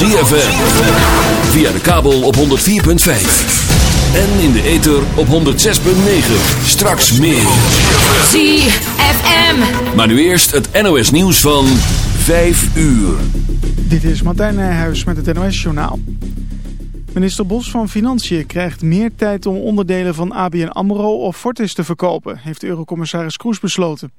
ZFM. Via de kabel op 104.5. En in de ether op 106.9. Straks meer. ZFM. Maar nu eerst het NOS nieuws van 5 uur. Dit is Martijn Nijhuis met het NOS Journaal. Minister Bos van Financiën krijgt meer tijd om onderdelen van ABN AMRO of Fortis te verkopen, heeft Eurocommissaris Kroes besloten.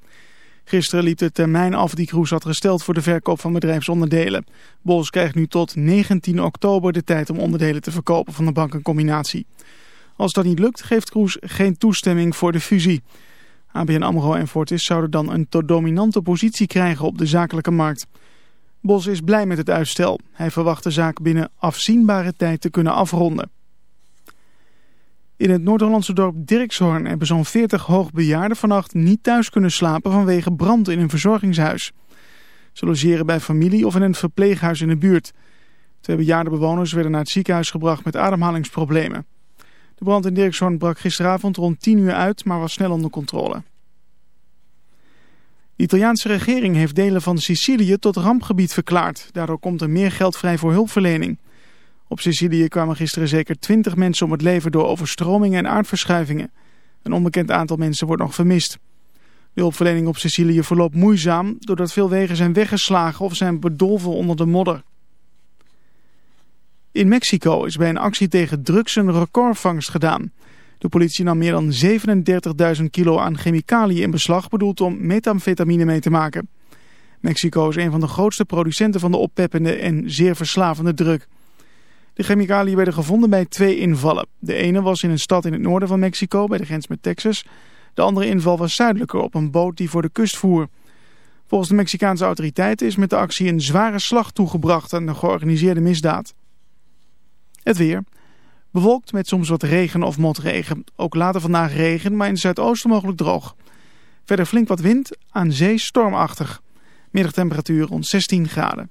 Gisteren liep de termijn af die Kroes had gesteld voor de verkoop van bedrijfsonderdelen. Bos krijgt nu tot 19 oktober de tijd om onderdelen te verkopen van de bankencombinatie. Als dat niet lukt, geeft Kroes geen toestemming voor de fusie. ABN AMRO en Fortis zouden dan een te dominante positie krijgen op de zakelijke markt. Bos is blij met het uitstel. Hij verwacht de zaak binnen afzienbare tijd te kunnen afronden. In het Noord-Hollandse dorp Dirkshoorn hebben zo'n 40 hoogbejaarden vannacht niet thuis kunnen slapen vanwege brand in een verzorgingshuis. Ze logeren bij familie of in een verpleeghuis in de buurt. Twee bejaarde bewoners werden naar het ziekenhuis gebracht met ademhalingsproblemen. De brand in Dirkshoorn brak gisteravond rond 10 uur uit, maar was snel onder controle. De Italiaanse regering heeft delen van Sicilië tot rampgebied verklaard. Daardoor komt er meer geld vrij voor hulpverlening. Op Sicilië kwamen gisteren zeker 20 mensen om het leven door overstromingen en aardverschuivingen. Een onbekend aantal mensen wordt nog vermist. De hulpverlening op Sicilië verloopt moeizaam doordat veel wegen zijn weggeslagen of zijn bedolven onder de modder. In Mexico is bij een actie tegen drugs een recordvangst gedaan. De politie nam meer dan 37.000 kilo aan chemicaliën in beslag, bedoeld om methamfetamine mee te maken. Mexico is een van de grootste producenten van de oppeppende en zeer verslavende drug. De chemicaliën werden gevonden bij twee invallen. De ene was in een stad in het noorden van Mexico, bij de grens met Texas. De andere inval was zuidelijker, op een boot die voor de kust voer. Volgens de Mexicaanse autoriteiten is met de actie een zware slag toegebracht aan de georganiseerde misdaad. Het weer. Bewolkt met soms wat regen of motregen. Ook later vandaag regen, maar in het zuidoosten mogelijk droog. Verder flink wat wind, aan zee stormachtig. Middagtemperatuur rond 16 graden.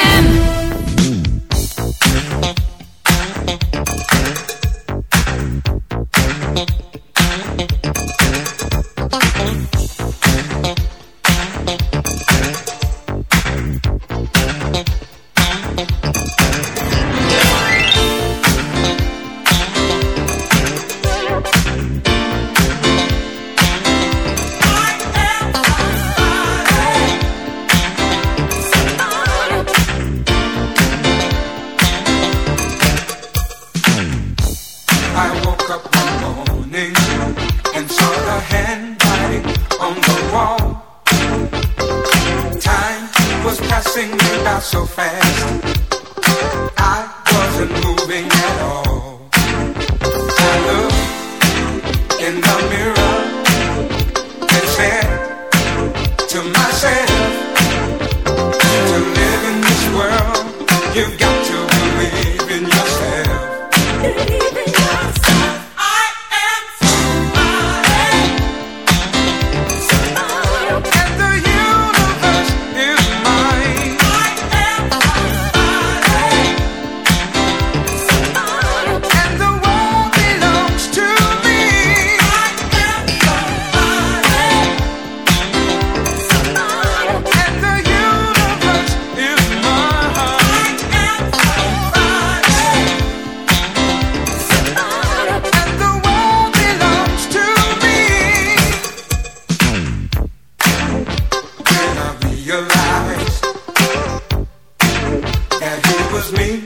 Was me,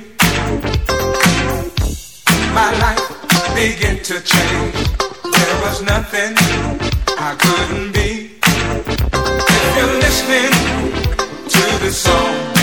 my life began to change. There was nothing I couldn't be. If you're listening to the song.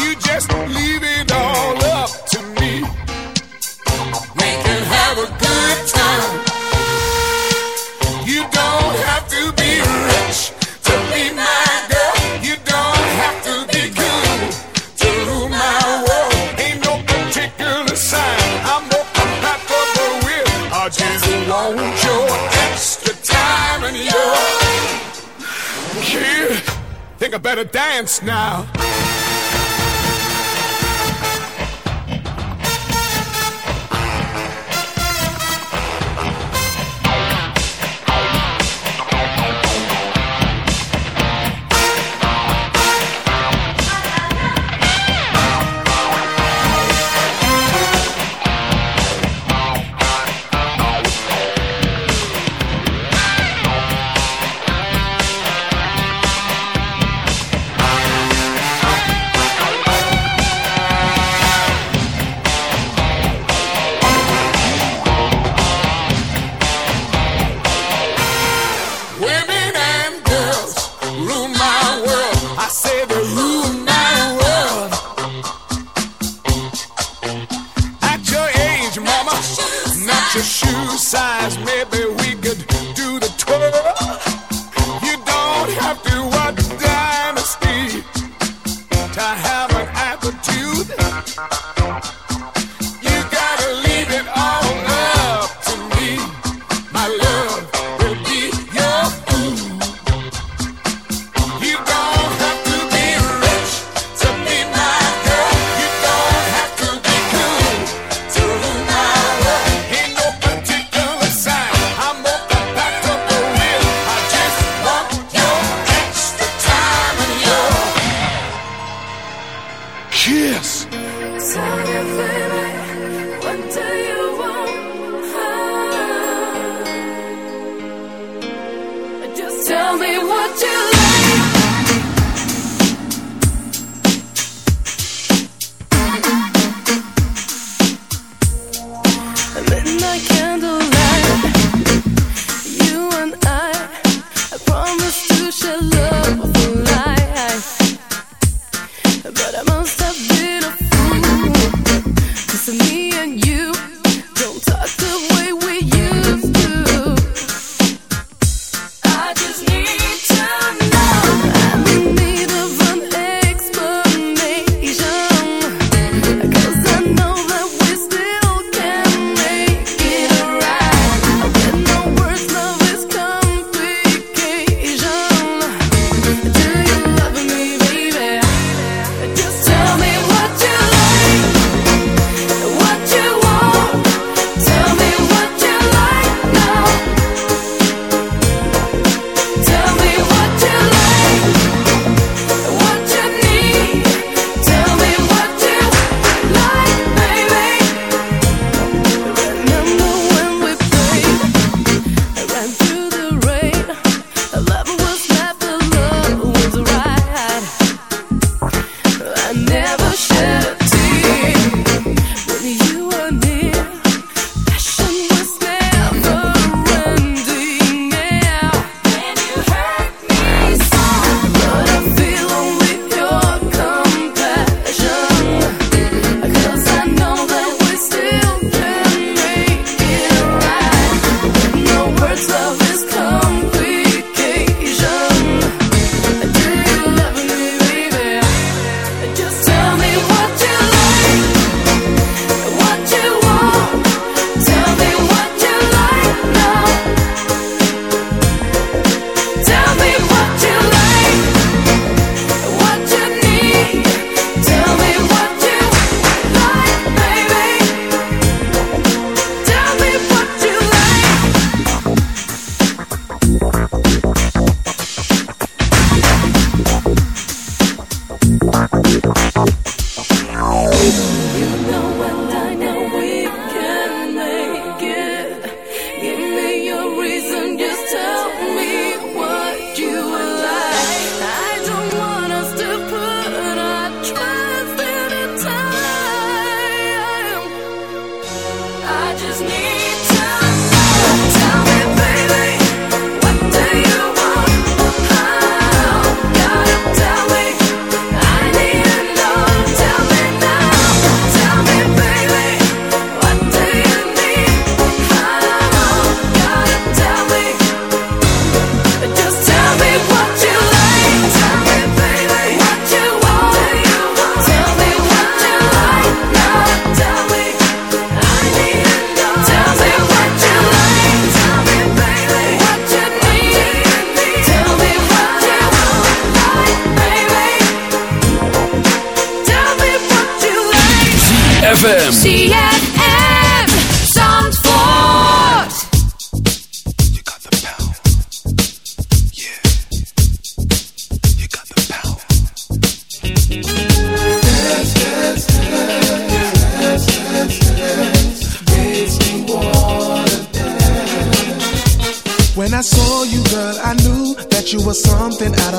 You just leave it all up to me. We can have a good time. a better dance now.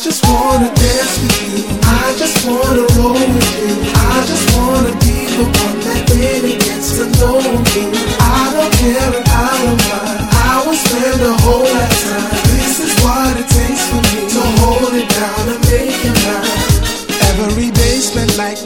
Just wanna dance with you. I just wanna roll with you. I just wanna be the one that really gets to know you. I don't care if I don't mind. I will spend a whole lifetime.